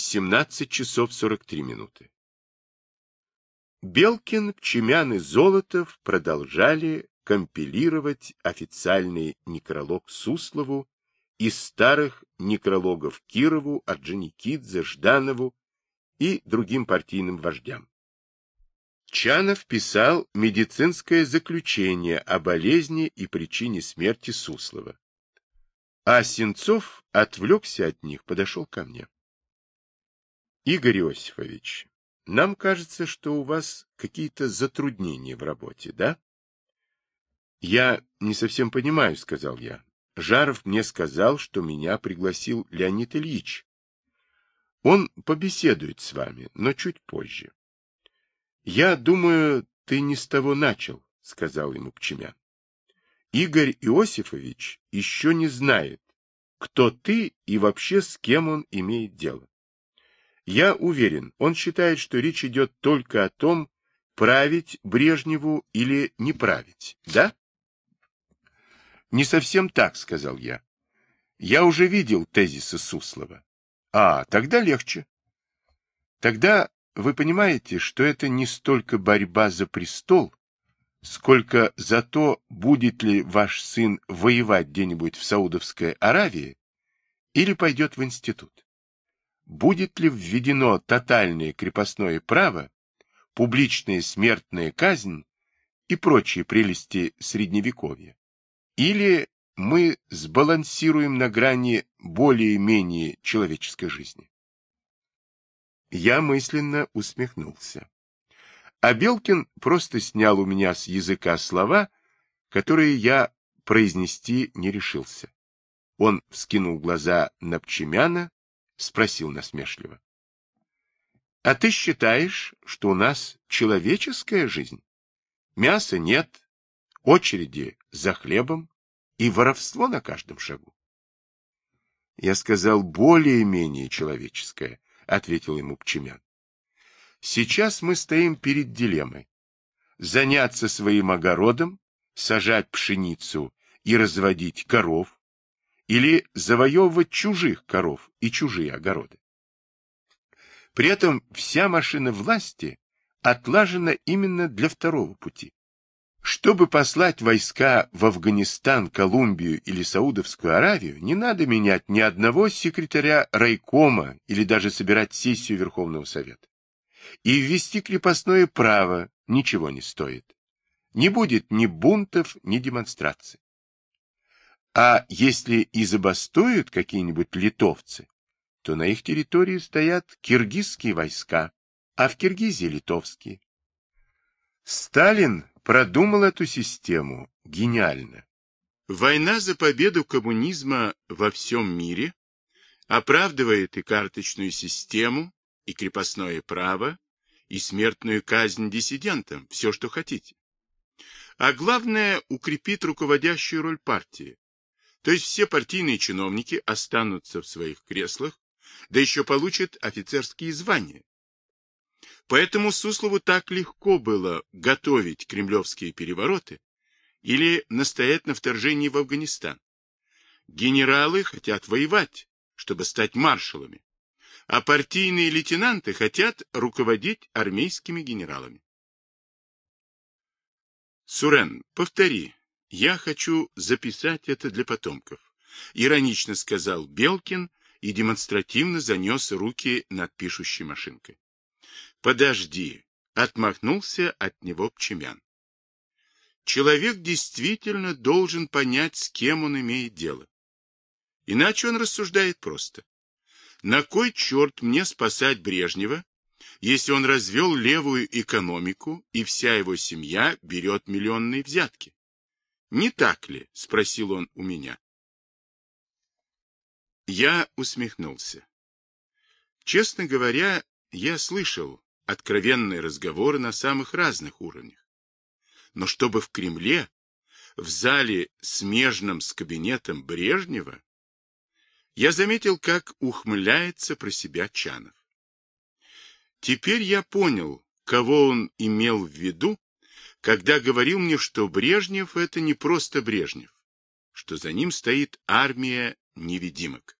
17 часов 43 минуты. Белкин, Чемян и Золотов продолжали компилировать официальный некролог Суслову из старых некрологов Кирову, Орджоникидзе, Жданову и другим партийным вождям. Чанов писал медицинское заключение о болезни и причине смерти Суслова. А Сенцов отвлекся от них, подошел ко мне. Игорь Иосифович, нам кажется, что у вас какие-то затруднения в работе, да? Я не совсем понимаю, сказал я. Жаров мне сказал, что меня пригласил Леонид Ильич. Он побеседует с вами, но чуть позже. Я думаю, ты не с того начал, сказал ему Пчемян. Игорь Иосифович еще не знает, кто ты и вообще с кем он имеет дело. Я уверен, он считает, что речь идет только о том, править Брежневу или не править, да? Не совсем так, сказал я. Я уже видел тезисы Суслова. А, тогда легче. Тогда вы понимаете, что это не столько борьба за престол, сколько за то, будет ли ваш сын воевать где-нибудь в Саудовской Аравии или пойдет в институт. Будет ли введено тотальное крепостное право, публичная смертная казнь и прочие прелести Средневековья? Или мы сбалансируем на грани более-менее человеческой жизни? Я мысленно усмехнулся. А Белкин просто снял у меня с языка слова, которые я произнести не решился. Он вскинул глаза на Пчемяна, спросил насмешливо. — А ты считаешь, что у нас человеческая жизнь? Мяса нет, очереди за хлебом и воровство на каждом шагу. Я сказал, более-менее человеческое, — ответил ему Пчемян. Сейчас мы стоим перед дилеммой. Заняться своим огородом, сажать пшеницу и разводить коров, или завоевывать чужих коров и чужие огороды. При этом вся машина власти отлажена именно для второго пути. Чтобы послать войска в Афганистан, Колумбию или Саудовскую Аравию, не надо менять ни одного секретаря райкома или даже собирать сессию Верховного Совета. И ввести крепостное право ничего не стоит. Не будет ни бунтов, ни демонстраций. А если и забастуют какие-нибудь литовцы, то на их территории стоят киргизские войска, а в Киргизии литовские. Сталин продумал эту систему гениально. Война за победу коммунизма во всем мире оправдывает и карточную систему, и крепостное право, и смертную казнь диссидентам, все, что хотите. А главное, укрепит руководящую роль партии, то есть все партийные чиновники останутся в своих креслах, да еще получат офицерские звания. Поэтому Суслову так легко было готовить кремлевские перевороты или настоять на вторжении в Афганистан. Генералы хотят воевать, чтобы стать маршалами, а партийные лейтенанты хотят руководить армейскими генералами. Сурен, повтори, я хочу записать это для потомков, иронично сказал Белкин и демонстративно занес руки над пишущей машинкой. Подожди, отмахнулся от него Пчемян. Человек действительно должен понять, с кем он имеет дело. Иначе он рассуждает просто. На кой черт мне спасать Брежнева, если он развел левую экономику и вся его семья берет миллионные взятки? Не так ли? — спросил он у меня. Я усмехнулся. Честно говоря, я слышал откровенные разговоры на самых разных уровнях. Но чтобы в Кремле, в зале, смежном с кабинетом Брежнева, я заметил, как ухмыляется про себя Чанов. Теперь я понял, кого он имел в виду, когда говорил мне, что Брежнев — это не просто Брежнев, что за ним стоит армия невидимок.